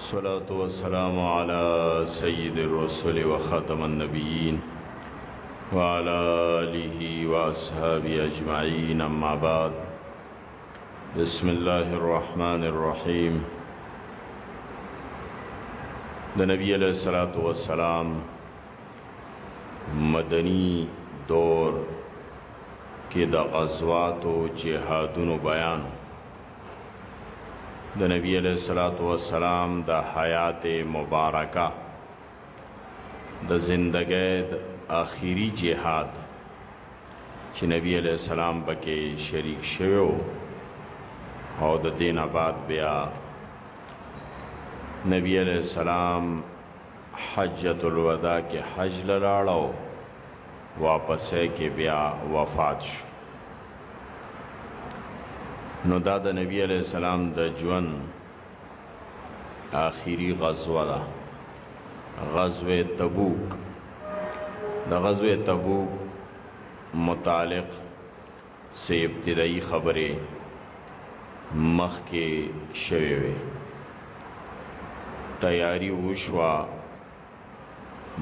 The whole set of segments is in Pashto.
والصلاة والسلام على سيد الرسل وخاتم النبيين وعلى آله وأصحابه أجمعين أما بعد بسم الله الرحمن الرحيم د نبی علیہ الصلات والسلام مدنی دور کې د غزوات او جهادونو بیان د نبی علیہ الصلات والسلام د حیات مبارکه د زندګۍ د اخیری جهاد چې نبی علیہ السلام پکې شریک شوی او د دین آباد بیا نبی علیہ السلام حجۃ الوداع کې حج لاړو واپسې کې بیا وفات شو نو دا د نبی علی السلام د ژوند آخري غزوه ده غزوه تبوک د غزوه تبوک متعلق سه ابتدایي خبره مخ کې شوي وي تیاری وشوه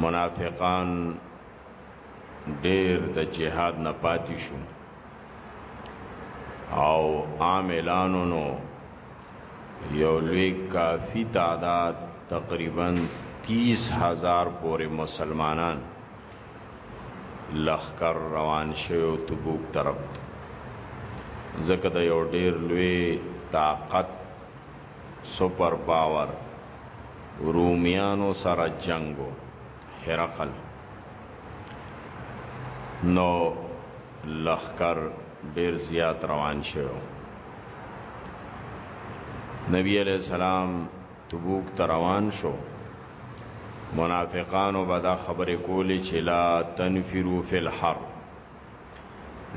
منافقان ډیر د جهاد نه پاتې شو او عاملانو نو یو لوی کافی تعداد تقریبا 30000 پورې مسلمانان لخر روان شوی تبوک طرف ځکه د یو ډیر لوی طاقت سپر پاور رومیانو سره جنګ و هرقل نو لښکر ډیر زیات روان شوی نبی علیہ السلام تبوک ته روان شو منافقانو به دا خبرې کولې چې لا تنفرو فی الحر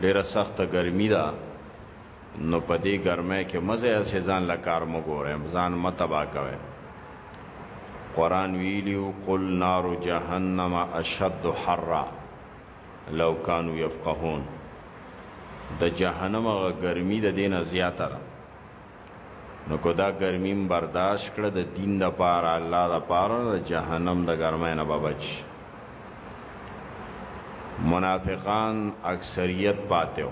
ډیره سخته ګرمي ده نو په دې ګرمۍ کې مه ځئ هسې ځان له کار مه ګورئ ځان مه تباه کوئ قرآن ویلیو قل نار جهنم اشد حرا لو کانو یفقهون د جهنم غ ګرمي د دینه زیاته ده نو کو دا ګرمیم برداشت کړه د دین د پاره الله د پاره د جهنم د ګرمۍ نه بچ منافقان اکثریت پاتېو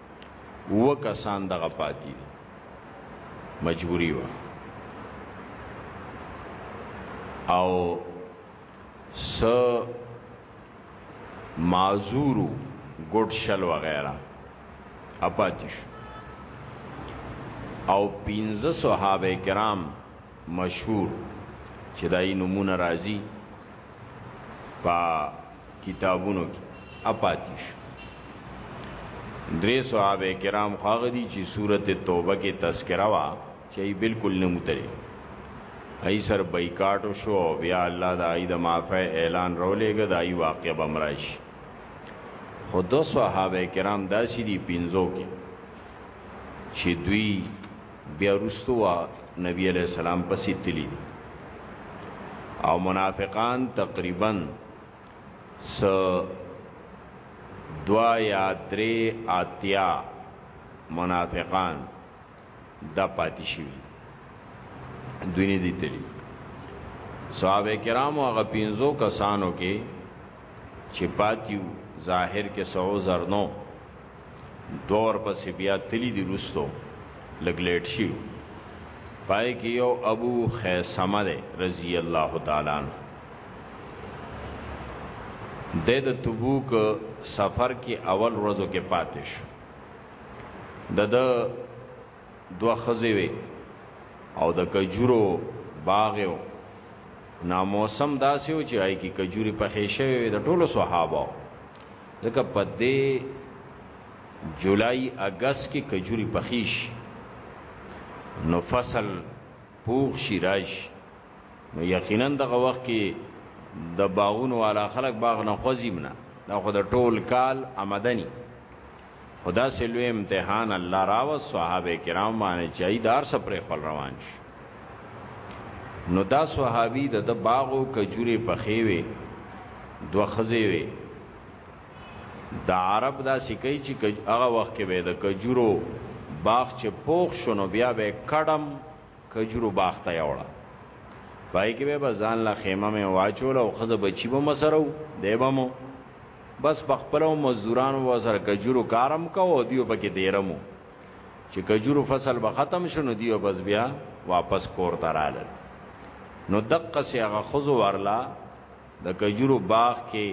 و کسان دغه پاتې دي مجبوری و او س معذورو ګډ شل وغیرہ اپاتیش او پینځه صحابه کرام مشهور چې دای نمونه راځي په کتابونو کې اپاتیش درې صحابه کرام خاغه دي چې سورته توبه کې تذکرہ وا چې بالکل نه متري هي سر بایکاټ شو بیا الله د عید معافی اعلان رولېګ دای واقع بمرش خو دو صحابه کرام داسې دي پینځو کې چې دوی بیا وروسته وا نبی علیه السلام پسې تلي دي او منافقان تقریبا س دوا یا درې اتیا منافقان د پاتې شوي دوی نه دي تللی صحابه کرامو هغه پینځو کسانو کې چې پاتیو ظاهر کې سعو زرنو دور پس بیا تلی دی رستو لګ لیټ شي پای کې یو ابو خیسمه ده رضی الله تعالی عنہ د د تبوک سفر کې اول ورځو کې پاتې شو د د دوه خزې وي او د کجورو باغ یو نا موسم داسې و چې آی کې کجوري پخې شوی د ټولو صحابه ځکه په دې جولای اگست کې کجوري پخیش نو فصل پوخ شي راشي نو یقینا دغه وخت کې د باغونو والا خلک باغ نه خوځیم نه دا خو د ټول کال آمدنی خدا سے لوی امتحان الله راوس صحابه کرام باندې چای دار سپرې خپل روان شي نو دا صحابي د د باغو کجوري پخې وي دوه خزې وي د عرب دا سکی چې هغه وخت کې به د کجورو باغ چې پوخ شونو بیا به کډم کجورو باغ ته یوړه پای کې به ځان لا خیمه مې واچول او خزه بچی به مسرو دیبمو بس په خپلو مزدورانو به سره کجورو کارم کوو او دیو پکې دیرمو چې کجورو فصل به ختم شنو دیو بس بیا واپس کور ته رااله نو دقه سی هغه خزو ورلا د کجورو باغ کې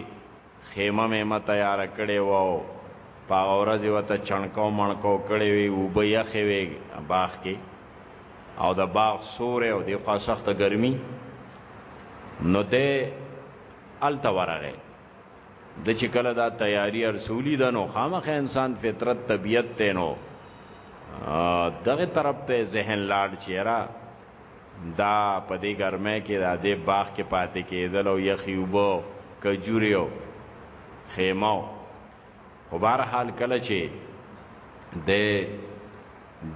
خیمه مېمه تیار کړي وو په اورز وته چڼکاو مڼکاو کړي وي او به یخې وي باغ کې او د باغ سورې او د خوا سخت ګرمي نو ده الته ورغه د چې کله دا تیاری ارسولی د نو خامخ انسان فطرت طبیعت ته نو دغه طرف ته ذهن لاړ چیرې دا په دې ګرمه کې دا د باغ کې پاتې کېدل او یخي وبو کجوریو خیمه خو بهر حال کله چې د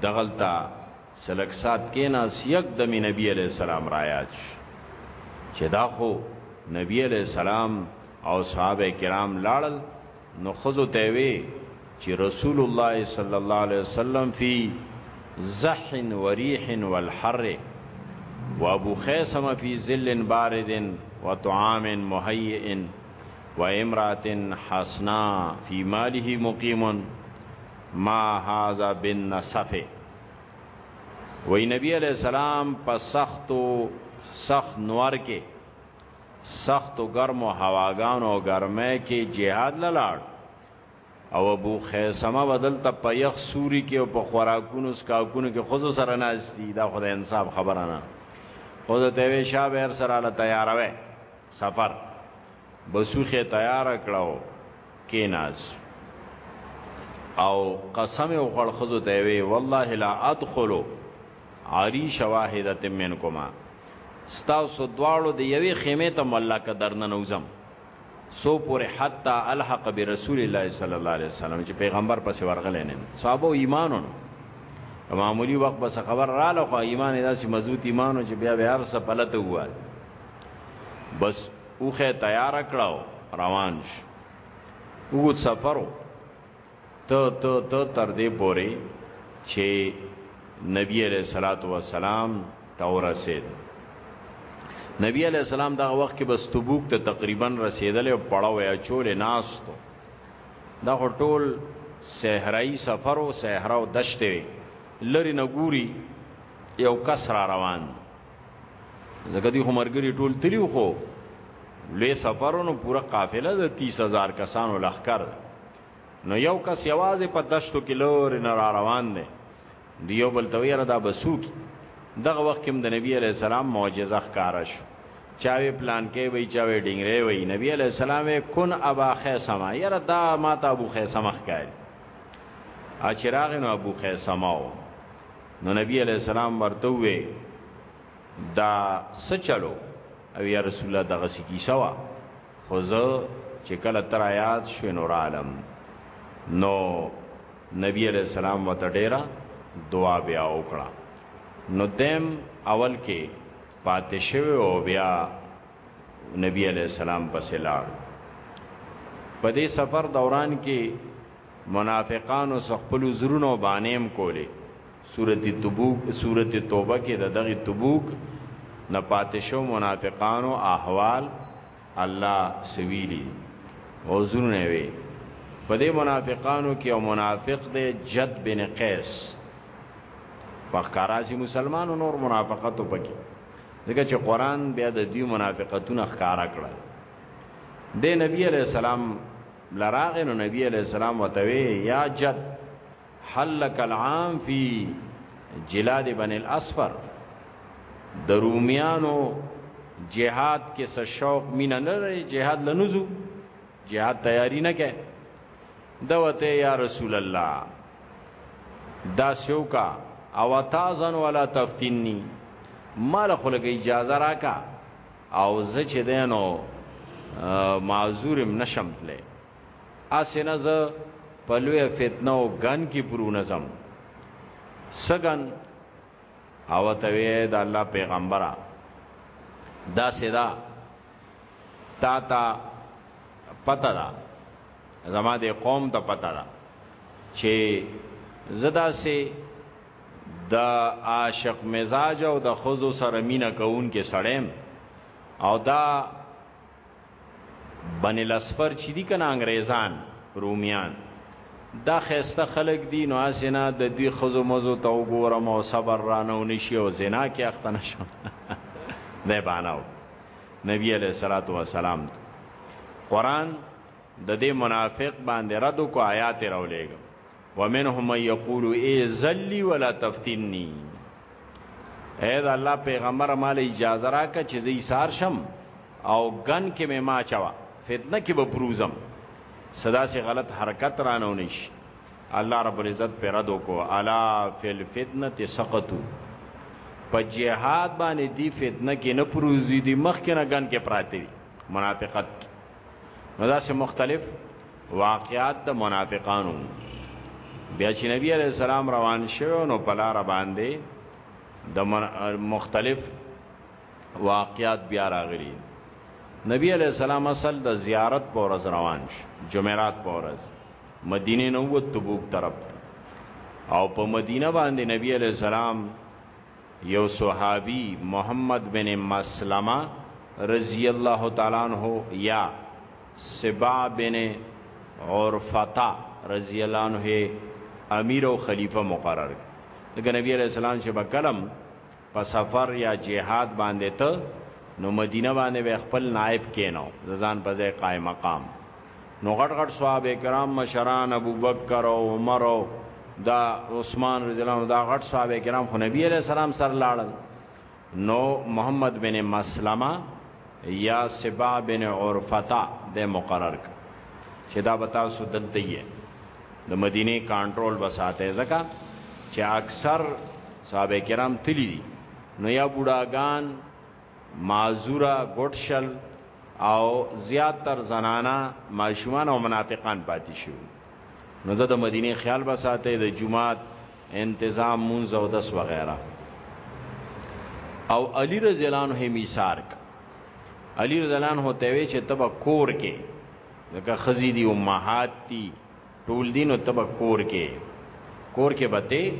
دغلتا څه لږ ساعت کېناست، یک دمې نبي علیه السلام رایاد شو چې دا خو نبي علیه السلام او صحابه کرام لاړل، نو ښځو ته یې وې چې رسول الله صلی الله علیه وسلم فی زح و ریح و الحر و ابو خیسم فی ظل بارد و طعام مهیئ و امرات حسنا فی ماله مقیم ما هذا بالنصف وی نبی علیہ السلام په سختو سخت نور کې سختو ګرمو هواګانو او ګرمه کې جهاد لاله او ابو خیسمه بدل ته په یخ سوري کې او په خوراکونو سکاکونو کې خود سره ناشتي دا خدای انصاف خبره نه خود ته وی شابهر سره له تیاروي سفر بسوخه تیار کړو کیناس او قسم او خړ خزو ته وی والله لا ادخلوا عریش واحده منکما ستاسو دواړو د یوې خیمه ته مولا ک درنه نوزم سو پور حتا الحق برسول الله صلی الله علیه وسلم چې پیغمبر پس ورغلې نه صحابه ایمانونو معمولی وخت بس خبر را لخوا ایمان داسې مضبوط ایمانو چې بیا به هر څه پلته وای بس اوخه تیار کړه او روان شو وګت سفرو ته ته ته تر دې پوري چې نبی عليه الصلاه والسلام تورسید نبی عليه السلام دا وخت کې بس تبوک ته تقریبا رسیدل او پړاو یا چول ناستو دا ټول صحرايي سفر او صحرا او دشته لری نګوري یو کس را روان زګه دي همرګري ټول تلیو خو لوی سفرونو پورا قافله د 30000 کسانو لخر نو یو کس یوازې په دشتو کې لور نه را روان دی دیو بل تویره دا بسوک دغه وخت کې د نبی علی السلام معجزه ښکارا شو چاوي پلان کې وای چاوي ډنګره وای نبی علی السلام کن ابا خیسما یره دا ما ته ابو خیسما ښکاری اچراغ نو ابو خیسما و نو نبی علیہ السلام ورته وې دا سچلو او یا رسول الله دغه سکی سوا خو زه چې کله تر آیات شو نور عالم نو نبی علیہ السلام وته ډیره دعا بیا وکړه نو دیم اول کې پاتې شوی او بیا نبی علیہ السلام پسې لاړ په دې سفر دوران کې منافقانو څخه خپل زرونو بانیم کولی سورت تبوک سورت توبه کې د دغه تبوک نه پاتشو منافقانو احوال الله سویلی او زرونه وی په دې منافقانو کې او منافق دی جد بن قیس پخکارازي مسلمانو نور منافقت وکړي دغه چې قران بیا د دې منافقتونو ښکارا کړل د نبی علی السلام لراغه نو نبی علیہ السلام وتوی یا جد حلک العام فی جلاد بن الاسفر درومیانو جهاد کې څه شوق مینه نه لري جهاد لنوزو جهاد تیاری نه کوي دوته یا رسول الله دا سوکا او تازن ولا تفتنی مال خلګ اجازه راکا او زه چې دینو معذورم نشم تله اسنه زه په لوی فتنه او غن کې پرو نظم سګن او ته وی د الله پیغمبره دا سدا تا تا پته دا زما د قوم ته پته دا چې زدا سه د عاشق مزاج او د خزو سره مینا کوون کې سړیم او دا بن الاسفر چې دي کنه انګريزان روميان دا خسته خلق دي نو اسنه د دوی خزو مزو ته وګورم او صبر رانه ونشي او زنا کې اخته نشم نه بانو نبی عليه الصلاه والسلام قران د دې منافق باندې رد کو آیات راولېږم ومنهم من یقول ای ذلی ولا تفتنی اے دا الله پیغمبر مال اجازه راکه چې زی سار شم او غن کې مې ما چوا فتنه کې به بروزم صدا سے غلط حرکت رانو نش الله رب العزت پر رد کو الا فل فتنه سقطو په جهاد باندې دی فتنه کې نه پروزی دی مخ کې نه غن کې پراتی منافقت نو دا سه مختلف واقعات د منافقانو بیا چې نبی علی السلام روان شوه نو په لار باندې د مختلف واقعات بیا راغلي نبی علی السلام اصل د زیارت پر ورځ روان شو جمعرات پر ورځ مدینه نو وت تبوک طرف او په مدینه باندې نبی علی السلام یو صحابی محمد بن مسلمه رضی الله تعالی عنہ یا سبا بن عرفتا رضی الله عنه امیر او خلیفہ مقرر کړ دغه نبی علیہ السلام چې بکلم په سفر یا جهاد باندې ته نو مدینه باندې خپل نائب کینو ځان په ځای قائم مقام نو غټ غټ صحابه کرام مشران ابوبکر او عمر او دا عثمان رضی الله عنه دا غټ صحابه کرام خو نبی علیہ السلام سره لاړل نو محمد بن مسلمه یا سبا بن عرفتا د مقرر ک چې دا بتا سو دلته یې د مدینه کنټرول بساته ځکه چې اکثر صحابه کرام تلی دي نو یا بوډاګان معذوره، ګډ شل او زیات تر زنانا، ماشومان او منافقان پاتې شوي. نو زه د مدینه خیال به ساتي د جمعات انتظام مونږ او دس وغیرہ او علی رضی الله عنه میثار ک علی رضی الله عنه ته وی چې تبا کور کې لکه خزی دی امهات دی ټول دین او تبا کور کې کور کې بته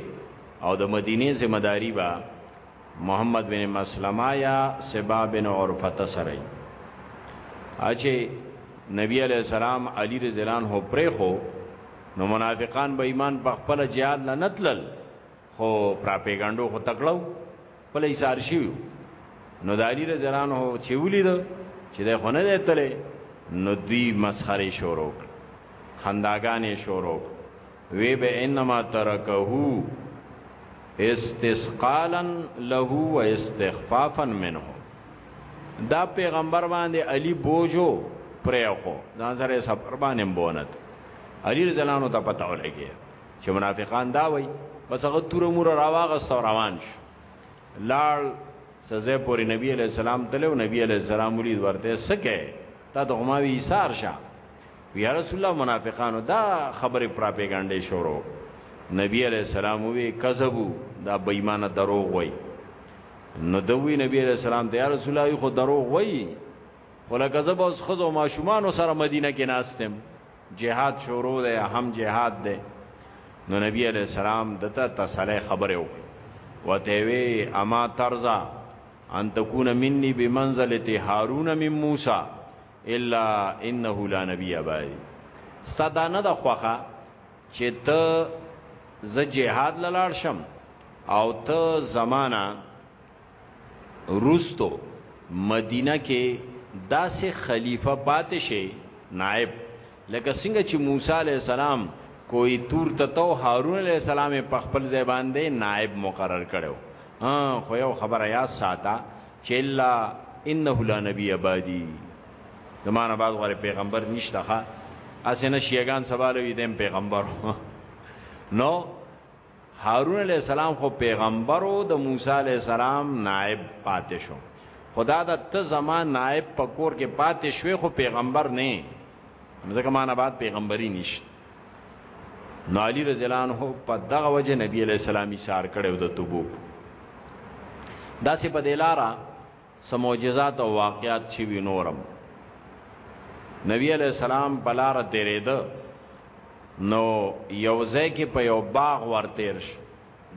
او د مدینه ذمہ داری با محمد بن مسلمه یا سبا بن عرفته سره اچي نبی علی السلام علی رضی الله عنه پرې خو نو منافقان به ایمان په خپل جهاد لنتلل خو پراپګانډو خو تکړو په لیس ارشیو نو د علی رضی الله عنه چې ولید چې د خونه دی تله نو دوی مسخره شروع خنداګانې شروع وی به انما ترکه استثقالا له و استخفافا منه دا پیغمبر باندې علی بوجو پرېخو دا سره سفر باندې بونت علی رضی الله عنه ته پته ولګي چې منافقان دا وای بس هغه تور مور راواغ سو روان شو لال سزه پوری نبی علی السلام تلو نبی علی السلام ولید ورته سکه تا ته ما وی سار شه یا رسول الله منافقانو دا خبره پراپګاندا شروع نبی علیہ السلام وی کذبو دا بېمانه دروغ وای نو دوی نبی علیہ السلام ته یا رسول الله خو دروغ وای ولا کذب اوس خزو ماشومان سره مدینه کې ناستم جهاد شروع ده هم جهاد ده نو نبی علیہ السلام دته تسلی خبره وکړه وته وی اما ترزا ان تکون مني بمنزله هارون من موسی الا انه لا نبی ابای ستا دا نه د خوخه چې ته ز جهاد لاله شم او ته زمانہ روستو مدینه کې داسې خلیفہ پاتې شي نائب لکه څنګه چې موسی علی السلام کوئی تور ته تو هارون علی السلام په خپل ځای باندې نائب مقرر کړو ها خو یو خبره یا ساته چه الا انه لا نبی ابادی زمانه بعد غره پیغمبر نشته ښا اسنه شیعگان سوال وی دیم پیغمبر نو هارون علیہ السلام خو پیغمبر او د موسی علیہ السلام نائب پاتې شو خدا د ته زمان نائب پکور کې پاتې شوی خو پیغمبر نه ځکه معنا بعد پیغمبري نشته نو علی رضی الله عنه په دغه وجه نبی علیہ السلام اشار کړو د تبوک دا سه په دلاره سموجزات او واقعات چې وینورم نبی علیہ السلام بلار تیرید نو یوځای کې په یو باغ ورتیر شو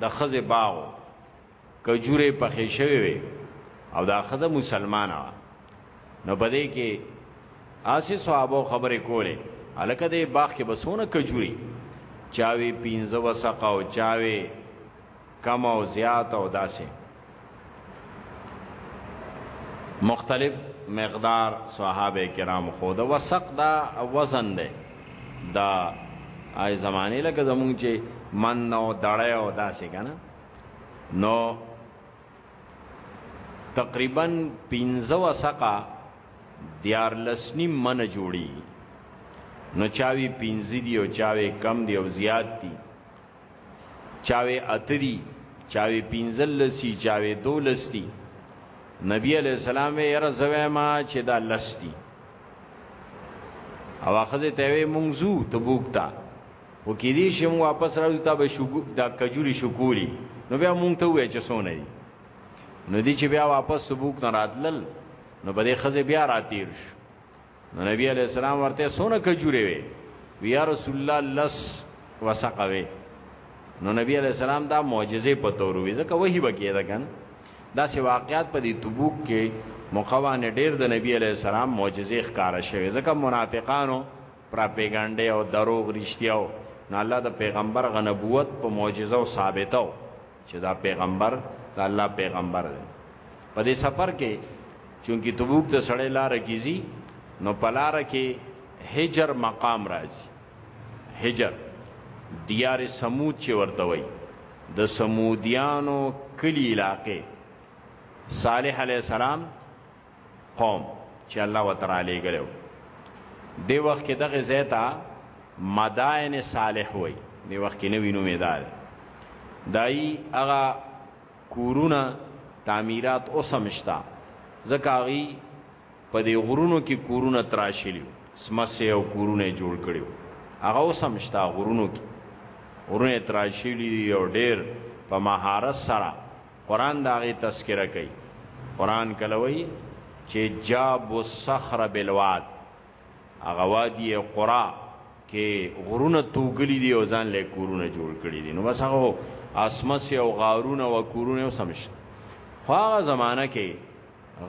د خزه باغ کجوره پخې شوی وي او دا خزه مسلمانه وا نو بده کې آسی صحابه خبرې کولې الکه دې باغ کې بسونه کجوري چاوي پینځه وسقه او چاوي کم او زیات او داسې مختلف مقدار صحابه کرام خود وسق دا وزن ده دا آی زمانه لکه زمونږ چې من او دړی او داسې کنه نو تقریبا 15 وسقه دیار لسنی من جوړي نو چاوي 15 دی او چاوي کم دی او زیات دی چاوي اتدی چاوي 15 لسی چاوي 2 لستی نبی علیہ السلام یې رزوی ما چې دا لستی او اخذ ته وی مونږ زو تبوک ته خو کېدی شي موږ واپس راځو تا به شکو دا کجوري شکوري نو بیا موږ ته وای چې سونه دي نو دي چې بیا واپس سبوک نه راتلل نو په دې خزه بیا راتیر شو نو نبی علی السلام ورته سونه کجوري وي بیا رسول الله لس وسقوي نو نبی علی السلام دا معجزه په تور وي ځکه وਹੀ بکې ده کنه دا سی واقعیات په دې تبوک کې مقوانه ډیر د نبی علی السلام معجزې ښکارا شوه ځکه منافقانو پراپیګانډې او دروغ رښتیاو نو الله د پیغمبر غ نبوت په معجزه او ثابتو چې دا پیغمبر د الله پیغمبر دی په دې سفر کې چونکی تبوک ته سړی لار کیږي نو په لار کې هجر مقام راځي هجر دیار سمود چې ورته وای د سمودیانو کلی علاقې صالح علی السلام قوم چې الله وتعالى ګلو دی وخت کې دغه زیتا مدائن صالح وای دی وخت کې نوې نومې دار دای هغه کورونه تعمیرات اوسمشتا زکاغي په دې غرونو کې کورونه تراشلی سمسه او کورونه جوړ کړیو هغه اوسمشتا غرونو کې غرونه تراشلی او ډېر په مهارت سره قران دا غي تذکرہ کوي قران کلوي چې جاب الصخر بالواد هغه وادي قرا کې غرونه توګلي دي او ځان له کورونه جوړ کړي دي نو بس هغه اسمس او غارونه او کورونه او سمش خو هغه زمانہ کې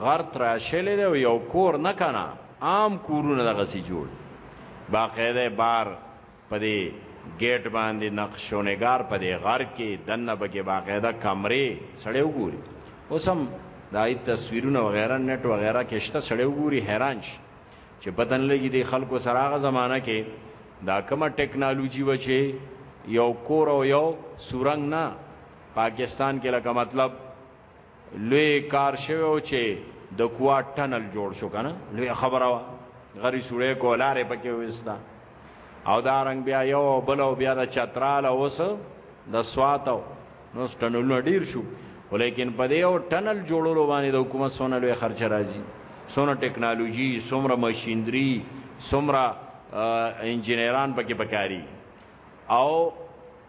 غر تراشلې دی او یو کور نه کنه عام کورونه دغه سي جوړ باقاعده بار په دې ګیټ باندې نقش و نگار په دې غر کې دنه بګې باقاعده کمرې سړی وګوري اوس هم دا ای تصویرونه وغیرہ نت وغیرہ کې شته سړی وګوري حیران شي چې بدن لګي د خلکو سره هغه زمانہ کې دا کومه ټکنالوژي و چې یو کور او یو سورنګ نه پاکستان کې لکه مطلب لوی کار شوی او چې د کوا ټنل جوړ شو کنه لوی خبره وا غری سوړې کولارې پکې وستا او دا رنگ بیا یو بل او بیا د چترال اوس د سواتو نو ټنلونه ډیر شو ولیکن په دې او ټنل جوړولو باندې د حکومت سونه لوی خرچ راځي سونه ټکنالوژي سمره ماشينري سمره انجنيران پکې پکاري او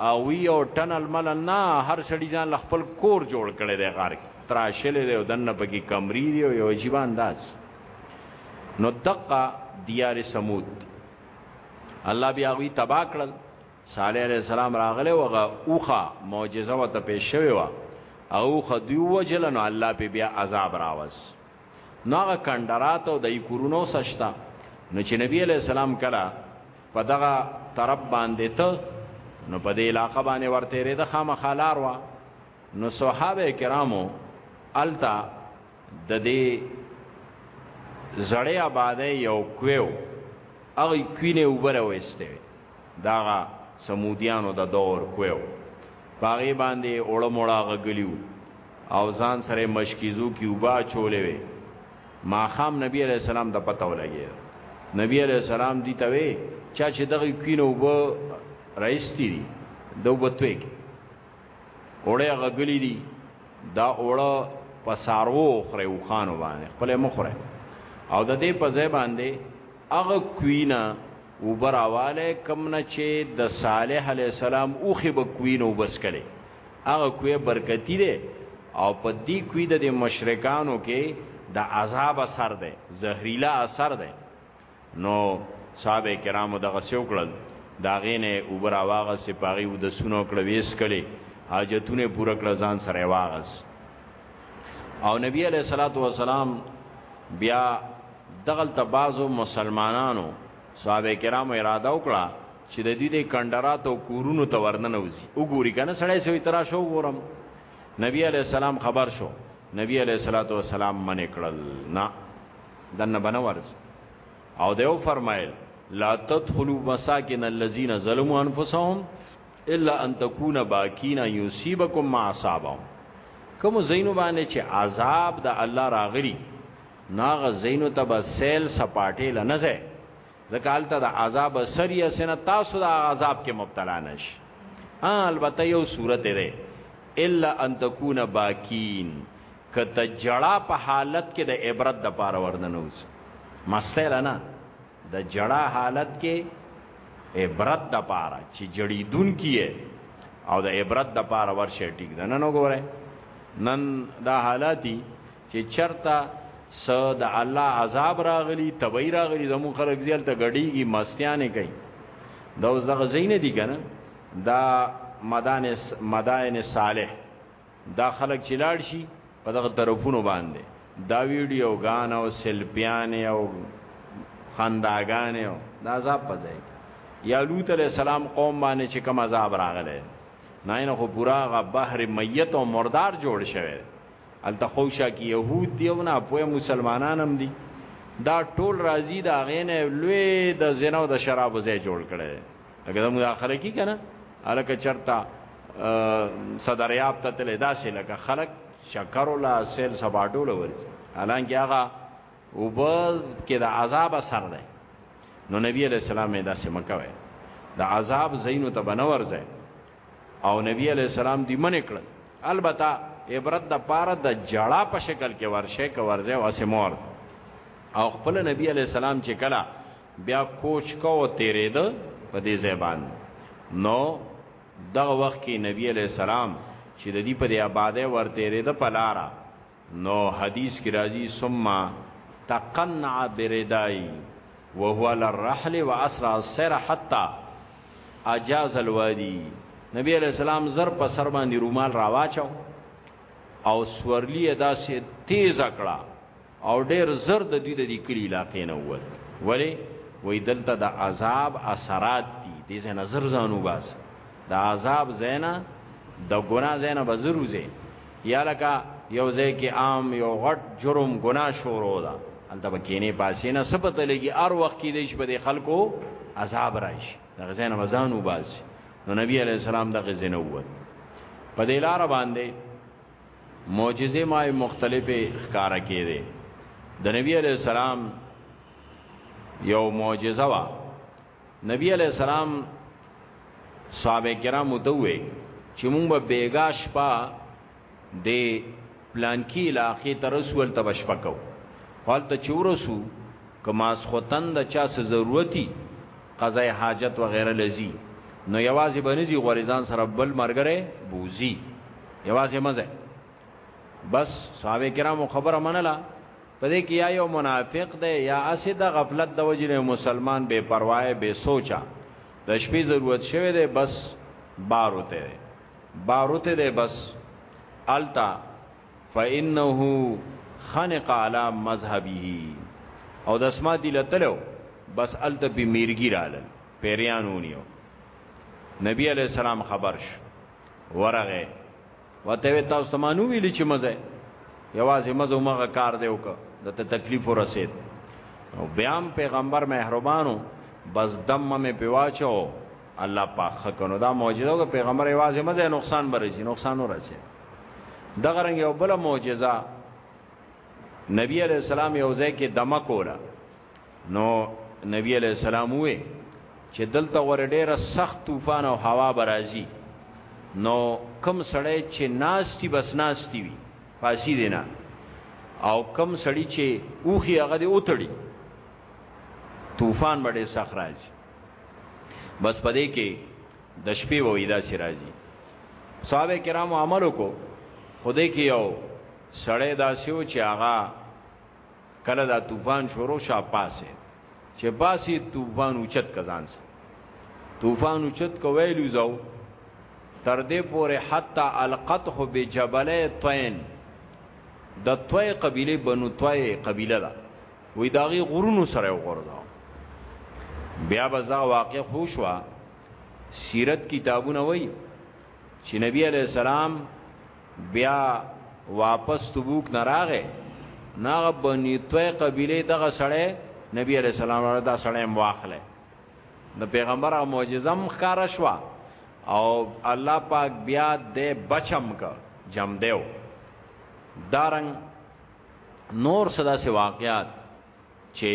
او وی او ټنل مل نه هر سړي ځان خپل کور جوړ کړي دی غار کې تراشلې دی او دنه پکې کمرې دی او یو عجیب انداز نو دقه دیار سمود الله بیا وی تبا کړل صالح علیہ السلام راغله وغه اوخه معجزه وته پیش شوی و او خدیو وجلن الله په بیا عذاب راوس ناغه کندرات او دای کورونو سشتا نو چې نبی علیہ السلام کړه په دغه طرف باندې ته نو په دې علاقه باندې ورته ری د خامخالار وا نو صحابه کرامو التا د دې زړې آبادې یو کویو هغه کوینه وبره وسته دا سمودیانو د دور کویو پاغي باندې اوړه موړه غګلیو او ځان سره مشکیزو کیوبا چولې وي ماخام نبی علیہ السلام ته پته ولګی نبی علیہ السلام دی ته وی چا چې دغه کینو وب رئیستی دی دو بتوی کی اوړه غګلی دی دا اوړه په سارو خره او خانو باندې خپل مخره او د دې په ځای باندې هغه کوینا وبراواله کم نه چې د صالح علی السلام اوخه به کوینو بس کړي هغه کوی برکتی دی او په دی کوی د مشرکانو کې د عذاب اثر دی زهريلا اثر دی نو صاحب کرامو دغه سیو کړل دا غینه اوبر واغه سپاغي ود سونو کړه ویس کړي حاجتونه پوره کړه ځان سره واغس او نبی علیہ الصلوۃ والسلام بیا دغل تبازو مسلمانانو صحابه کرامو اراده وکړه چې د دوی د کندرات او کورونو ته ورننوځي وګوري کنه سړی سوی ترا شو ګورم نبی علی السلام خبر شو نبی علی صلوات و سلام من کړل نه دنه بنورز او دیو فرمایل لا تدخلوا مساکن الذين ظلموا انفسهم الا ان تكون باکینا یصيبکم ما اصابهم کوم زینو باندې چې عذاب د الله راغلی ناغه زینو ته به سیل سپاټې لنه ځه ځکه هلته د عذاب سر یا سنه تاسو د عذاب کې مبتلا نش البته یو صورت دی الا ان تکون باکین کته جړه په حالت کې د عبرت د پار وردنوس مستل نه د جړه حالت کې عبرت د پار چې جړی دن کیه او د عبرت د پار ورشه ټیک ده نه نو ګوره نن دا حالاتی چې چرته س د الله عذاب راغلی تبعی راغلی زمون خلک زیل ته غړیږي مستیانه کوي دا اوس دغه زین دي کنه دا مدان مدائن صالح دا خلک چلاړ شي په دغه طرفونو باندې دا ویډیو غان او سلپیان او خنداګان او دا عذاب پځای یا لوط علی السلام قوم باندې چې کوم عذاب راغله نه نه خو پورا غ بحر میت او مردار جوړ شوی الته خوشا کې يهود دی او نه پوهه مسلمانان هم دي دا ټول راضي دا غینه لوی د زنا او د شراب ځای جوړ کړي لکه د مداخله کی کنه الکه چرتا صدریاب ته تل داسې لکه خلک شکر ولا سیل سبا ټول ورځي الانګه هغه وبد کې د عذاب سر دی نو نبی علیہ السلام داسې مکوي د عذاب زینو ته بنور ځای او نبی علی السلام دی منې کړل البته عبرت د پاره د جړه په شکل کې ورشه کې ورځه او اسمور او خپل نبی علی السلام چې کلا بیا کوچ کو تیرې ده په دې زبان نو دغه وخت کې نبی علی السلام چې د دې په آباده ورته رې ده پلارا نو حدیث کی راځی ثم تقنع بردای وهو علی الرحل واسرع السير حتى اجاز الوادي نبی علیہ السلام زر په سر باندې رومال راواچو او سورلی ادا سي تیز کړه او ډیر زر د دې د کلی علاقې نه ووت ولی وې دلته د عذاب اثرات دي دې زنه زر زانو باس د عذاب زینا د ګنا زینا بزروزه یا لکه یو ځای کې عام یو غټ جرم ګناه شروع ده الته بکینه پاسې نه سپته لګي ار وخت کې دیش په خلکو عذاب راشي د غزان مزان وباس نو نبی علی السلام د غزان ووت په دې لار باندې معجزې ما مختلفه ښکارا کړي د نبی علی السلام یو معجزه وا نبی علیہ السلام صحابه کرام ته وې چې مونږ به بیګا شپه د پلان کې علاقې تر رسول ته بشپکو حالت چورسو کماس خوتن د چا څه ضرورتي قضای حاجت وغیرہ لذي نو یوازې بنځي غوریزان سره بل مرګره بوزي یوازې مزه بس صحابه کرامو خبره منله په دې کې یا یو منافق دی یا اسې د غفلت د وجې نه مسلمان بے پروايي بے سوچا د شپې ضرورت شوه دی بس بار وته دی بار وته دی بس التا فانه خنق علی مذهبه او د اسما دی لتلو بس الته به میرګی رالل پیریانونیو نبی علیہ السلام خبر شو ورغه وته وی تاسو سمانو ویلی چې مزه یوازې مزه مغه کار دی وک د ته تکلیف ورسید او بیا پیغمبر مهربانو بس دم مې پیواچو الله پاک کنو دا معجزه او پیغمبر یوازې مزه نقصان برېږي نقصان ورسید دغه رنګ یو بل معجزه نبی علیہ السلام یو ځای کې دمه کوله نو نبی علیہ السلام وې چې دلته ور ډېره سخت طوفان او هوا برازي نو کم سړی چې ناشتي بس ناشتي وي پاسي دی نه او کم سړی چې اوخي هغه دی اوتړي طوفان باندې سخت راځي بس پدې کې د شپې وېدا سي راځي صحابه کرامو عملو کو خدای کې یو سړی داسیو چې هغه کله دا طوفان شروع شا پاسه چې باسي طوفان اوچت کزان سره طوفان اوچت کو ویلو زو تر دې پورې حتا القطح بجبله طین د توی قبیله بنو توی قبیله ده وې داغي غرونو سره وغورځاو بیا به دا واقع خوشوا سیرت کتابونه وای چې نبی علی السلام بیا واپس تبوک نه راغې ناغه بنی توی قبیله دغه سړی نبی علیہ السلام ورته دا سړی مواخله د پیغمبر معجزه مخکار شوا او الله پاک بیا د بچم کا جم دیو دارنګ نور صدا سے واقعات چې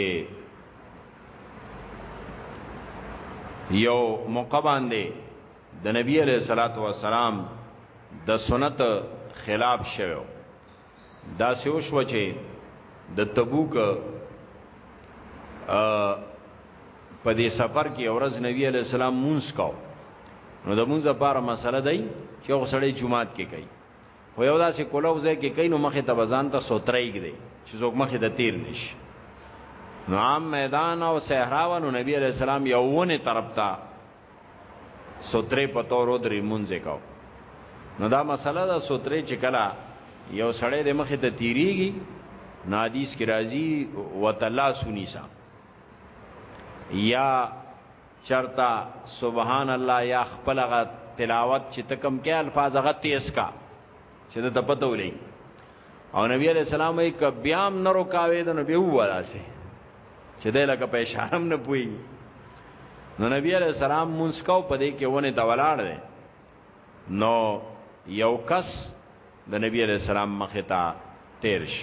یو موقع باندې د نبی علیہ الصلوۃ والسلام د سنت خلاف شوه دا سیو شو چې د تبوک په دې سفر کې اورز نبی علیہ السلام مونږ کاو نو د مونږ لپاره مسله دی چې غسړې جمعات کې کوي خو یو داسې کولو ځای کې کینو مخې ته بزان ته سوترایګ دی چې څوک مخې ته تیر نشي نو عام میدان او صحرا و نو نبی علیہ السلام یوونه طرف ته سوترې په تور درې مونږه کاو نو دا مسله دا سوترې چې کلا یو سړی د مخې ته تیریږي نادیس کی راضی وتلا سنیسا یا چرته سبحان الله یا خپل غ تلاوت چې تکم کې الفاظ غ تیز کا چې د تپته ولې او نبی علیہ السلام یې ک بیام نه رکاوې د نبی ولا سي چې د لکه په اشاره نه پوي نو نبی علیہ السلام منسکاو پدې کې ونه د ولاړ دی نو یو کس د نبی علیہ السلام مخه تا تیرش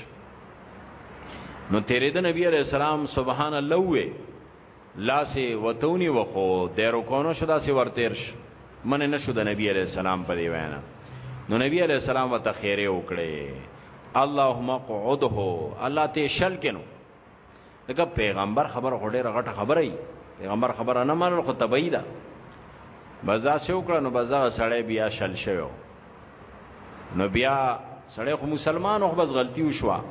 نو تیرې د نبی علیہ السلام سبحان الله وې لاسې وتونی وخو دیرکونو شدا سی ورتیرش من نه شو د نبی علی السلام په دی وینا نو نبی علی السلام وته خیره وکړي اللهم قعده الله ته شل کینو دغه پیغمبر خبر غډه رغټه خبره ای پیغمبر خبره نه منل خو تبعی ده بزا سه وکړه نو بزا سړی بیا شل شوی نو بیا سړی خو مسلمان خو بس غلطي وشوه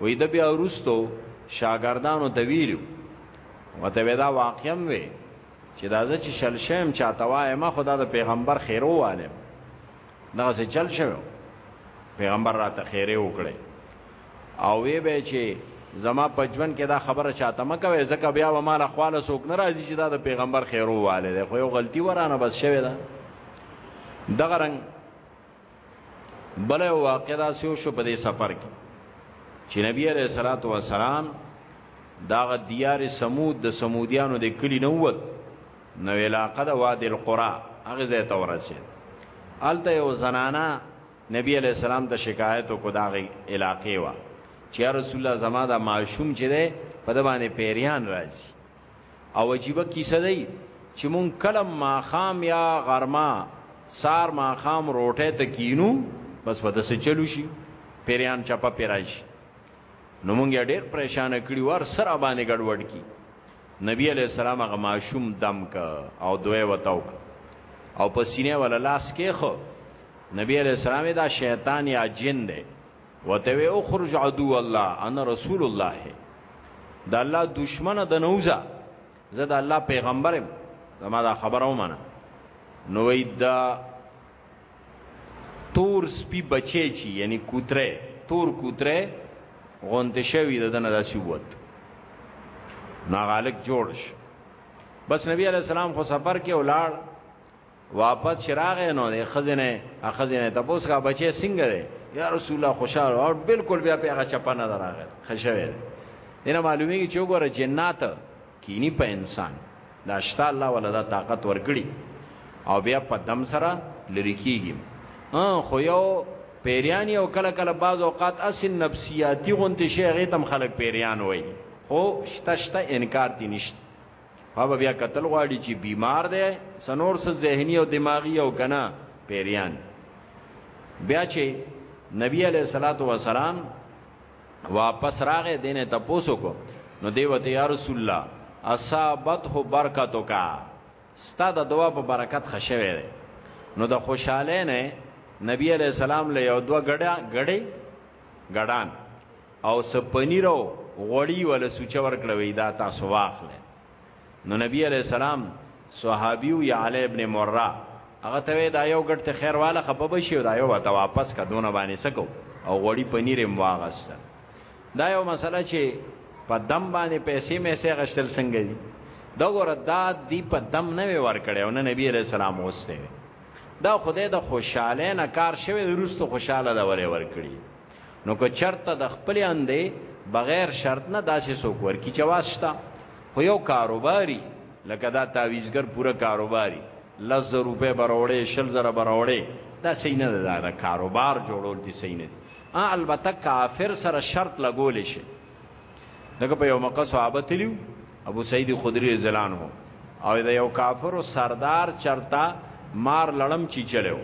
وی د بیا وروستو شاګردانو ته ویلو وته ودا واقعا وی چې دا ځکه چې شل شم چاته وای ما خدا د پیغمبر خیرو والم دغه څه چل شو پیغمبر راته خیره وکړي او وی به چې زما په ژوند کې دا خبره چاته مکه وې ځکه بیا و مال خواله سوک ناراضي چې دا د پیغمبر خیرو والي دی خو یو غلطي ورانه بس شوی دا دغه رنګ بل واقع دا سیو شو په دې سفر کې چې نبی عليه الصلاه والسلام دا غ دیار سمود د سمودیانو د کلی نووت نو علاقه د وادي القرى هغه ځای ته ورسید الته یو زنانا نبی علیہ السلام ته شکایت کو داغي علاقې وا چې رسول الله زما دا معشوم چې ده په د باندې پیریان راځي او عجیب کیسه دی چې مونږ کلم ماخام یا غرما سار ماخام روټه ته کینو بس ودا سه چلو شي پیران چپا پیرایش نو مونږ ډیر پریشان کړي ور سره باندې ګډوډ کی نبی علی السلام هغه ماشوم دم کا او دوی وتاو او په سینې ولا لاس کې خو نبی علی السلام دا شیطان یا جن دی وته وی اخرج عدو الله انا رسول الله دا الله دشمن د نوزا زه د الله پیغمبرم زما دا خبره ومنه نو وی دا تور سپی بچی چی یعنی کوتره تور کوتره غونته شوی د دنه داسی ووت ناغالک جوړش بس نبی علیہ السلام خو سفر کې ولاړ واپس چراغ نو د خزینه اخزینه تاسو کا بچي څنګه دی یا رسول الله خوشاله او بالکل بیا په هغه چپه نه دراغه خشوي دینه معلومیږي چې وګوره جنات کینی په انسان دا شته الله ولدا طاقت ورکړي او بیا په دم سره لری کیږي خو یو پیریان یو کله کله بعض اوقات اصل نفسیاتی غونتی شي غیتم خلک پیریان وای خو شته شته انکار دي نشته هغه بیا قتل غواړي چې بیمار دی سنور سه زهنی او دماغي او کنا پیریان بیا چې نبی علیہ الصلوۃ والسلام واپس راغې دینه تاسو کو نو دی وته یا رسول الله اصابته برکتک ستا د دعا په برکت خشوي نو د خوشاله نه نبی علیہ السلام له یو دوا غړا غړې غړان او څه پنیر او غوړی ولا سوچه ورکړه وی دا تاسو واخله نو نبی علی السلام صحابي او علی ابن مره هغه ته دا یو ګټ ته خیر والا خپه بشي دا یو وته واپس کا دونه باندې سکو او غوړی پنیر هم واغست دا یو مسله چې په دم باندې پیسې مې سه غشتل څنګه دي دا ګوره دا دی په دم نه ور کړی او نه نبی علی السلام وسته دا خدای د خوشاله نه کار شوی وروسته خوشاله دا ولې ور کړی نو که چرته د خپل اندې بغیر شرط نه داسې څوک ورکی چې واسطه خو یو کاروباري لکه دا تعویزګر پوره کاروباري لس زر روپۍ بروړې شل زره بروړې دا صحیح نه ده دا کاروبار جوړول دي صحیح نه دي البته کافر سره شرط لګول شي دغه په یو مقصد صحابه تلیو ابو سعید خدری رضی الله عنه او د یو کافر او سردار چرتا مار لړم چی چلو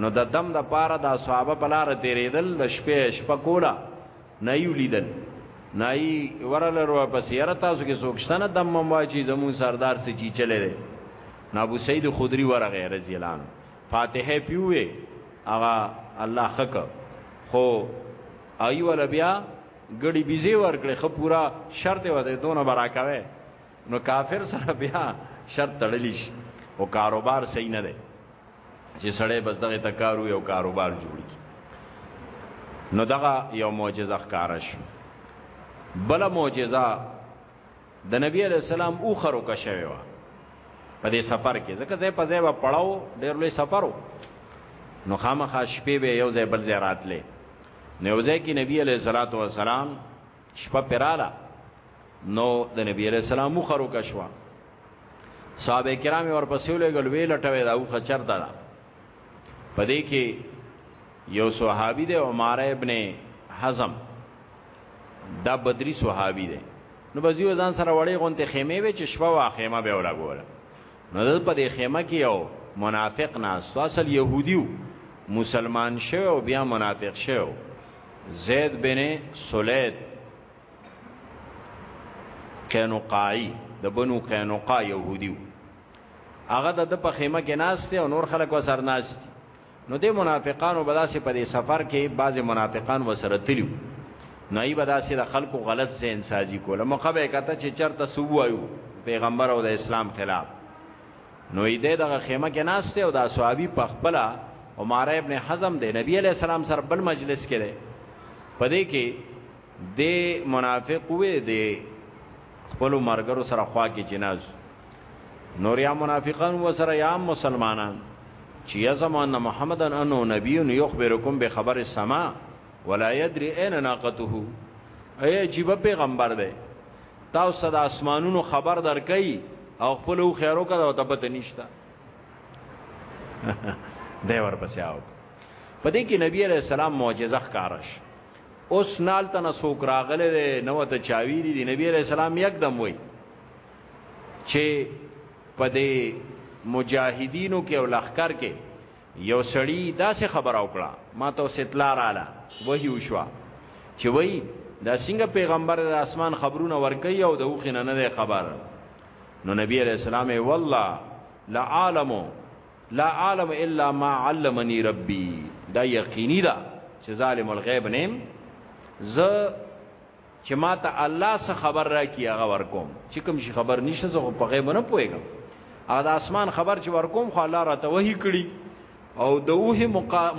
نو د دم د پاره د صحابه بلاره تیرېدل د شپې شپه کولا نه یو لیدل نه ای ورل ورو پس یره تاسو کې سوکشتنه دم مموا چی زمون سردار سي چی چلے دے نو ابو سعید خدری ورغه رضی الله عنه فاتحه پیوې اغا الله خک خو ایو لبیا ګړي بيزي ورکړي خو پورا شرط وته دونه برا کوي نو کافر سره بیا شرط تړلی شي او کاروبار صحیح نه دی چې سړی بس دغه تکارو یو کاروبار جوړ کی نو دغه یو معجزه ښکارا شو بل معجزه د نبی علی السلام او خرو کا شوی و په دې سفر کې ځکه ځای په ځای و پړاو ډېر لوی سفرو نو خامخا شپې به یو ځای بل ځای راتلې نوځه کې نبی علیہ الصلوۃ والسلام شپه پراله نو د نبی علیہ السلام مخرو کشوا صحابه کرام ورپسې ولګل وی لټوي دا خو چرته ده پدې کې یو صحابي دی عمر ابن حزم دا بدری صحابي دی نو بزیو ځان سره وړې غونته خیمه وی چې شپه واخیمه به ولا ګوره نو دلته په دې خیمه کې یو منافق ناست و اصل یهودي و مسلمان شوی او بیا منافق شوی زید بن سلید قینقاعی د بنو قینقاع یهودي و هغه د په خیمه کې ناست او نور خلک وسر ناست نو د منافقانو به داسې په دې سفر کې بعضې منافقان وسره تلیو نو ای به داسې د خلکو غلط ذهن سازي کوله موقع به یې کته چې چرته څه ووایو پیغمبر او د اسلام خلاف نو یې د دغه خیمه کې ناست او د صحابي په خپله عماره ابن حزم دی نبی علیه السلام سره بل مجلس کې دی په دې کې د منافق وې دی خپل مرګرو سره خوا کې جناز نور یا منافقان و سره یا مسلمانان چې یزم ان محمدن انو نبی یخبرکم به خبر السما ولا یدری اين ناقته ای عجیب پیغمبر دی تاسو صدا اسمانونو خبر درکې او خپل او خیرو کړه او تبته نشتا دی ورپسې آو پدې کې نبی عليه السلام معجزه ښکارش اوس نال ته نسوک راغله ده نو ته چاویری دی نبی علیہ السلام یکدم وای چې په دې مجاهدینو کې او لخر کې یو سړی داسې خبر او کړه ما ته ستلار اعلی وਹੀ وشوا چې وای دا څنګه پیغمبر د اسمان خبرونه ورکي او د وخنه نه خبر نو نبی علیہ السلام والله لعالم لا عالم الا ما علمني ربي دا یقیني ده چې ظالم الغیب نیم ز چې ما ته الله څخه خبر را کی هغه ورکوم چې کوم شي خبر نشه زه په غیب نه پوهیږم هغه د اسمان خبر چې ورکوم خو الله راته وਹੀ کړي او د اوه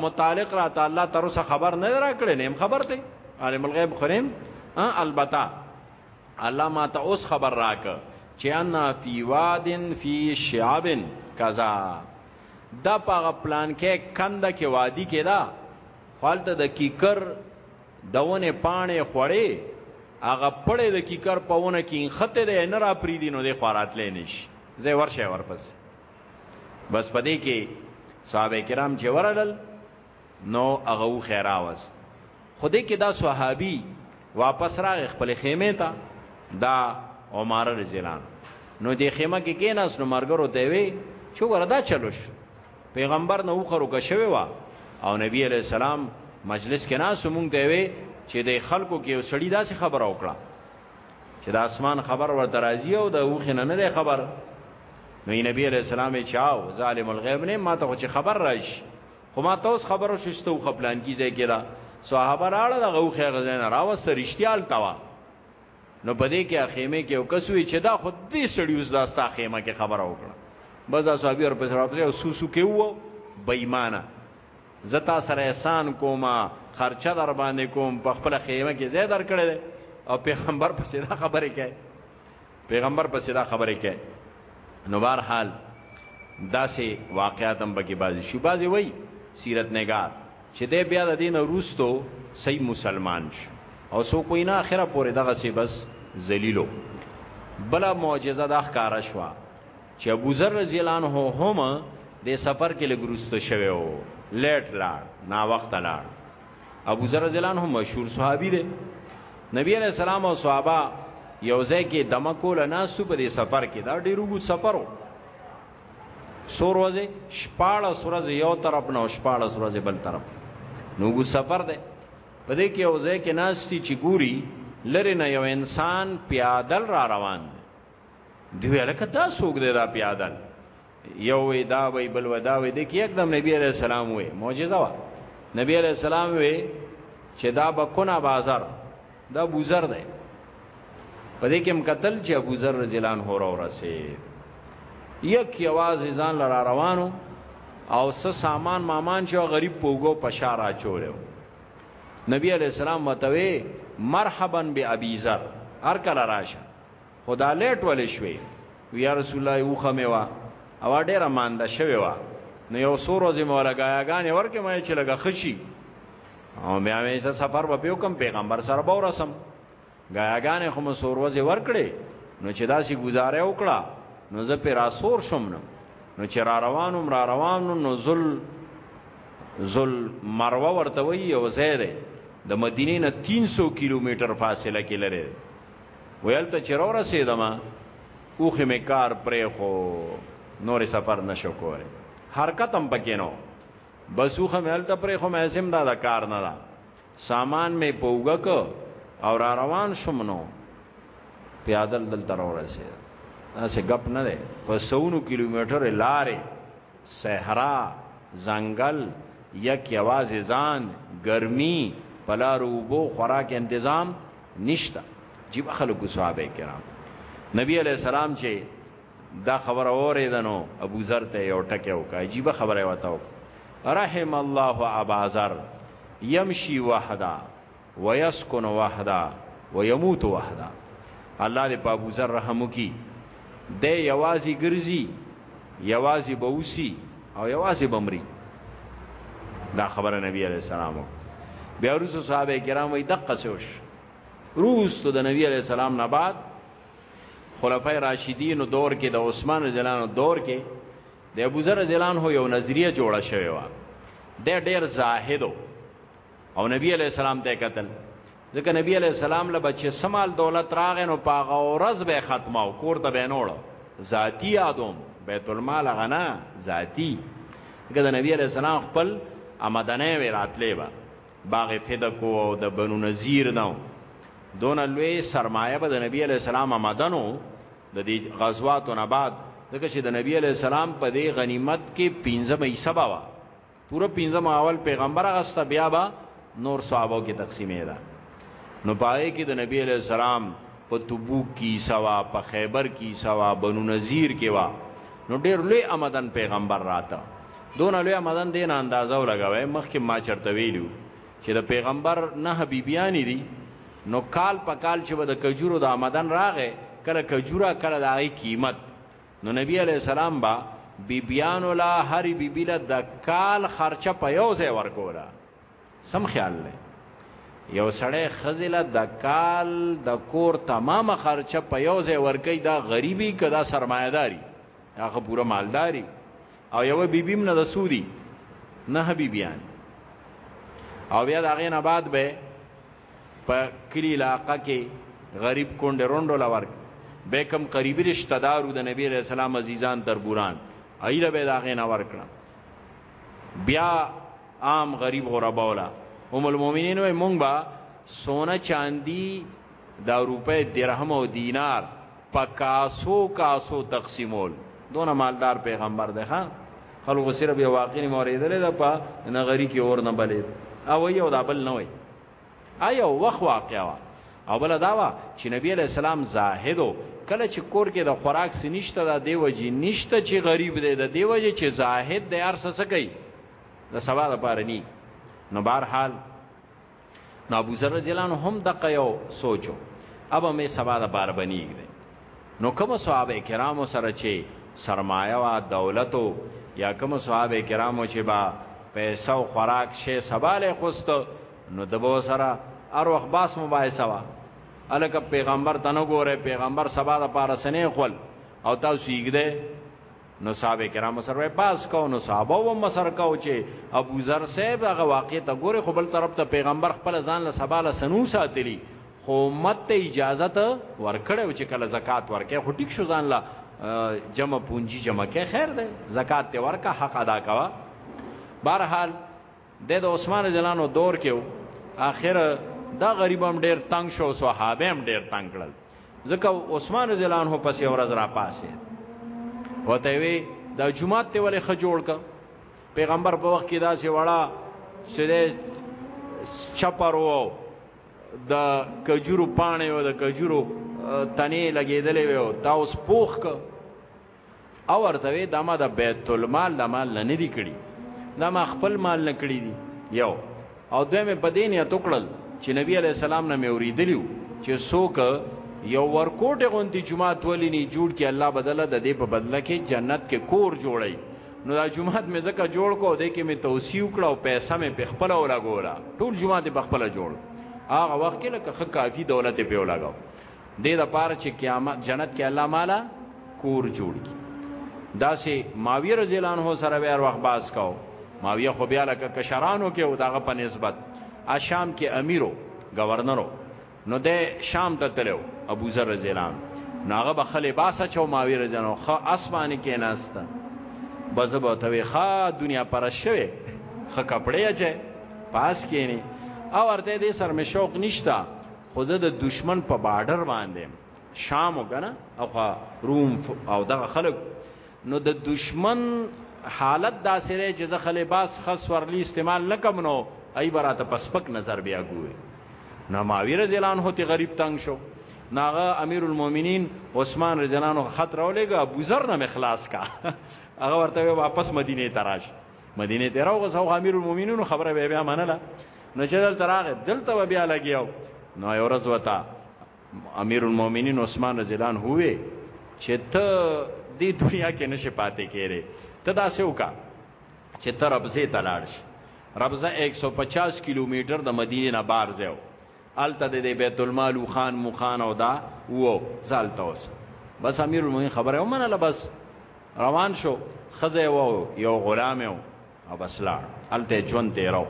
متعلق را ته الله تر اوسه خبر نه را کړی نیم خبر دی عالم الغیب خریم البته الله ماته اوس خبر راک چې انا فی وادن فی شعب کذا دا پاغه پلان کې کنده کې وادي کې دا خالته د کیکر دونه پانه خوري هغه پړې د کیکر پهونه کې خته د نه را پری دینو د خورات لینش زه ورشه ورپس بس پدې کې صحابه کرام چې ورلل نو هغه وخه راوست خو دې کې دا صحابي واپس راغی خپل خیمه ته دا عمر رضی الله نو دې خیمه کې کیناس نو مرګرو ته وی چې وردا چلوش پیغمبر نو خرو کا شوی وا او نبی علی السلام مجلس کې ناس مونږ ته وی چې د خلکو کې وسړی داسې خبره وکړه چې د اسمان خبر ورته راځي او د اوخ نه نه خبر نو نبی علی السلام چاو ظالم الغیب نه ما ته چې خبر راشي خو ما تاسو خبرو شستو خپلان کی ځای کې دا صحابه راړه د غو خیر زین راو سرشتیال توا نو پدې کې اخیمه کې او کسوي چې دا خود دې سړی اوس دا ستا خیمه کې خبره وکړه بس دا صحابي ور پس راپسې او سوسو کې وو بېمانه زتا سره احسان کوما خرچه در باندې کوم په خپل خیمه کې زیات در کړل او پیغمبر پسې دا خبره کوي پیغمبر پسې دا خبره کوي نو بهر حال داسې واقعات هم بګي بازي شو بازي وای سیرت نگار چې د بیا د دین وروستو صحیح مسلمان شو او سو کوی نه اخره پورې دغه سي بس ذلیلو بلا معجزه د ښکارا شو چې ابو ذر رضی الله عنه هم د سفر کې لګروست شوی او لیټ لاړ نا وخت لاړ ابو ذر رضی الله عنه مشهور صحابي دی نبی علیہ السلام او صحابه یو ځای کې دمه کول نه سو په دې سفر کې دا ډیرو ګو سفرو سور ورځې شپاړه سورځ یو طرف نه شپاړه سورځ بل طرف نو ګو سفر دی په دې کې یو ځای کې ناشتي چې ګوري لری نه یو انسان پیادل را روان دی دوی لکه دا سوګ دی دا پیادل یو وی دا وی بل ودا وی د کی یکدم نبی علیہ السلام وی معجزه وا نبی علیہ السلام وی چې دا بکونه بازار دا بوزر دی په دې کې مقتل چې ابو ذر رضی الله عنه را ورسید یک یواز ځان لرا روانو او س سامان مامان چې غریب پوګو پشارا چولیو نبی علیہ السلام متوي مرحبا بی ابي ذر هر کله راشه خدا لیټ ولې شوې وی رسول الله یو خمه وا او ډیره مانده شوی وا نو یو سور ورځې مولا غاګانې ورکه مې چې لګه خشي او بیا مې څه سفر په پیو کم پیغمبر سره به ورسم غاګانې خو مې سور ورځې ورکړې نو چې داسې گزاره وکړه نو زه پر اسور شوم نو نو چې را روانم را روانم نو زل زل مروه ورته وی او زیره د مدینې نه 300 کیلومتر فاصله کې لري ویل ته چیرې ورسېدم اوخ می کار پرې خو نور سفر نشو کوله حرکت هم پکې نو بس اوخ می الته پرې خو مې سم دا د کار نه دا سامان می پوګک او را روان شوم نو پیادل دل تر ورسېد اسه غپ نه ده په سونو کیلومتر لارې صحرا، ځنګل، یک یوازې ځان، ګرمي، په لارو اوبو خوراک انتظام نشته جیب خلکو صحابه کرام نبی علی السلام چې دا خبر اورې دنو ابو ذر ته یو ټکی وکړ عجیب خبره وتاو رحم الله ابا ذر يمشي وحده ويسكن وحدا ويموت وحدا الله دې په ابو ذر رحم وکي د یوازي ګرځي یوازي بوسي او یوازي بمري دا خبره نبی عليه السلام بیا رسو صحابه کرام وي دقه سوش روس ته د نبی عليه السلام نه بعد خلفای راشدین دور کې د عثمان رضی الله عنه دور کې د ابو ذر رضی الله عنه یو نظریه جوړه شوې و د ډېر زاهدو او نبی علی السلام ته قتل ځکه نبی علی السلام له بچ سمال دولت راغ نو پاغه ورځ به ختمه او کور ته بنوړ ذاتی یادوم بیت المال غنا ذاتی ګذ نبی علی السلام خپل آمدنه وی راتلې با باغ فدکو او د بنو نذیر نو دون لوی سرمایه به د نبی علی السلام آمدنو د دې غزواتو نه بعد ځکه چې د نبی علی السلام په دې غنیمت کې 15 مې حصہ باوا پوره پنځم اول پیغمبر غسته بیا با نور صحابه کې تقسیمې ده نو پاره کې د نبی علی السلام په تبوک کې سوا په خیبر کې سوا بنو نذیر کې وا نو ډېر لوی آمدن پیغمبر راته دون لوی آمدن دین اندازه ولګوي مخکې ما چرته ویلو چې د پیغمبر نه حبیبیان دي نو کال په کال چې به د کجورو د آمدن راغې کله کجوره کله د هغه قیمت نو نبی علی السلام با بیبیان ولا هر بیبی له د کال خرچه په یو ځای ورکولا سم خیال لې یو سړی خزله د کال د کور تمام خرچه په یو ځای ورکي دا غریبي کدا سرمایداری هغه پوره مالداری او یو بیبیم نه د سودی نه بیبیان او بیا دا غینه بعد به په کلی علاقه کې غریب کونډه روندو لور به کم قریبی رشتہ دارو د نبی علیہ السلام عزیزان دربوران ایله به دا غین اور کړه بیا عام غریب غربا ولا ام المؤمنین وای مونږ با سونا چاندی دا روپے درهم او دینار په کاسو کاسو تقسیمول دونه مالدار پیغمبر دی ها خلکو صرف یو واقعي موریدل ده په نغری کې اور نه بلید او یو دا بل نه وای ایو وخت واقعا وا او بل دا وا چې نبی علی السلام زاهدو کله چې کور کې د خوراک سنشته د دیو جی نشته چې غریب دی د دیو جی چې زاهد دی ارسه سکی د سبا د پاره نی نو بهر حال نو ابو ذر جلان هم دقه یو سوچو اب مې سبا د پاره بنیږي نو کوم صحابه کرامو سره چې سرمایه وا دولتو یا کوم صحابه کرامو چې با پیسې او خوراک شې سباله خوست نو د بو سره ار وخت باس مباحثه وا الکه پیغمبر تنه ګوره پیغمبر سبا د پارسنه خپل او تاسو یې ګده نو صحابه کرام سره باس کو نو صحابه و مسر کو چې ابو ذر صاحب هغه واقع ته ګوره خپل طرف ته پیغمبر خپل ځان له سباله سنو ساتلی خو امت ته اجازه ته ورکړو چې کله زکات ورکې خو ټیک شو ځان لا جمع پونجي جمع کې خیر ده زکات ته ورکا حق ادا کوا بهرحال د د عثمان جلانو دور کې اخر دا غریب هم ډیر تنگ شو صحابه هم ډیر تنگ کړل ځکه عثمان جلان هو پسې ورځ را پاسه وته وی دا جمعه ته ولې خجوړ ک پیغمبر په وخت کې دا سی وړا سده چپرو د کجورو پانه او د کجورو تنه لګیدلې و تا اوس پوخ ک او ورته وی دا ما د بیت المال د مال نه ندی کړی دا ما خپل مال نه کړی دی یو او دوی مې په دین یا توکړل چې نبی علی السلام نه مې اوریدلیو چې څوک یو ورکوټه غونتی جمعات ولی نه جوړ کې الله بدله د دې په بدله کې جنت کې کور جوړی نو دا جمعات مې زکه جوړ کو دې کې مې توسیع کړه او پیسې مې په خپل ولا ګولا ټول جمعات په خپل جوړ هغه وخت کې لکه کافی دولت په ولا ګو دې د پاره چې قیامت جنت کې الله مالا کور جوړ کی دا سه ماویه رضی الله عنه سره بیا وخت باز کاو ماویه خو بیا لکه کشرانو کې او دغه په نسبت اشام کې امیرو گورنرو نو د شام ته تلو ابو ذر رضی الله عنه ناغه به خلې باسه چو ماویه رضی الله خو اسمانه کې نهسته بزبو ته وی ښا دنیا پر شوه خ کپڑے اچي پاس کینی او ورته دې سر مې شوق نشتا خو زه د دشمن په بارډر باندې شام وګنه او روم او دغه خلک نو د دشمن حالت دا سره چې زه خلې باس خاص ورلی استعمال نکم نو ای براته پسپک نظر بیا ګوري نو ماوی رضی الله عنه ته غریب تنگ شو ناغه امیر المؤمنین عثمان رضی الله عنه خط راولېګا ابو ذر نه مخلاص کا هغه ورته واپس مدینه تراش مدینه ته راوغه سو امیر المؤمنین خبره به بیا منله نو چې دلته راغی دلته بیا لګیاو نو یو ورځ وتا امیر المؤمنین عثمان رضی الله عنه وې چې ته دې دنیا کې نشه پاتې کېره ته دا څه وکا چې ته ربزه تلاړ شي ربزه 150 کیلومتر د مدینې نه بار ځو هلته د دې بیت المال او خان مخان او دا وو زالته اوس بس امیر المؤمنین خبره ومنله بس روان شو خزه و یو غلام و او بس لا هلته ژوند تیرو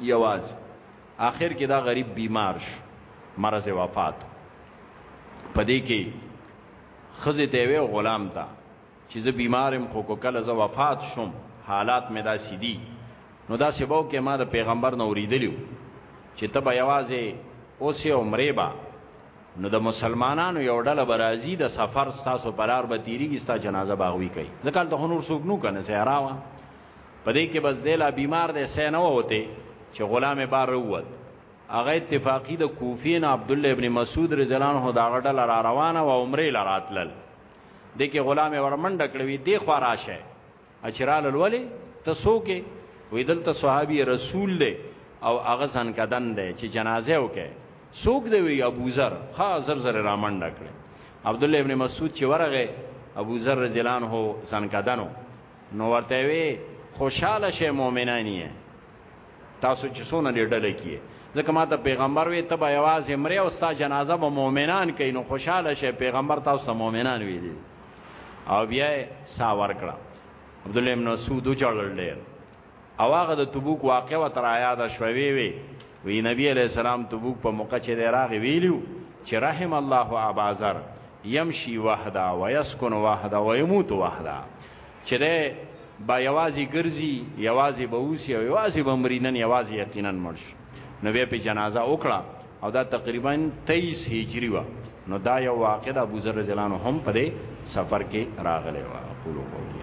یواز آخر کې دا غریب بیمار شو مرز وفات پدې کې خزه ته وی غلام ته چې زه بیمار یم خو که کله زه وفات شوم حالات مې داسې دي نو داسې به وکړې ما د پیغمبر نه اورېدلي چې ته به یوازې اوسې او مرې به نو د مسلمانانو یو ډله به راځي د سفر ستاسو په لار به تیریږي ستا جنازه به هغوی کوي ځکه هلته خو نور څوک نو که نه صحرا وه په دې کې بس دی لا بیمار دی سه نه ووتې چې غلام بار ووت هغه اتفاقی د کوفین عبد الله ابن مسعود رضی الله عنه دا غډل را روانه و عمره لراتلل د کې غلام ورمنډه کړوي دی خو راشه اچرال الولي ته سوکه وې دلته صحابي رسول دی او هغه ځن کدن دی چې جنازه وکړي سوک دی وی ابو ذر خا زر زر رامنډه کړي عبد الله ابن مسعود چې ورغه ابو ذر رضی الله عنه ځن کدنو نو ورته وی خوشاله شه مؤمنانی تاسو چې سونه دې ډله کیه ځکه ما ته پیغمبر وی ته به یوازې مری او ستا جنازه به مؤمنان کوي نو خوشاله شي پیغمبر تاسو مؤمنان ویلي او بیا ساور کړه عبد الله بن مسعود جړل ډیر او هغه د تبوک واقع و تر یاد شوي وي وی نبی علی السلام تبوک په موقع چې راغی ویلو چې رحم الله ابا ذر يمشي وحده ويسكن وحده ويموت وحده چې دی با یوازې ګرځي یوازې به اوسي او یوازې به مري نن یوازې یقینا مړ شو نو بیا په جنازه وکړه او دا تقریبا 23 هجری و نو دا یو واقع د ابو ذر رضی الله عنه هم په دې سفر کې راغلی و اقول قولی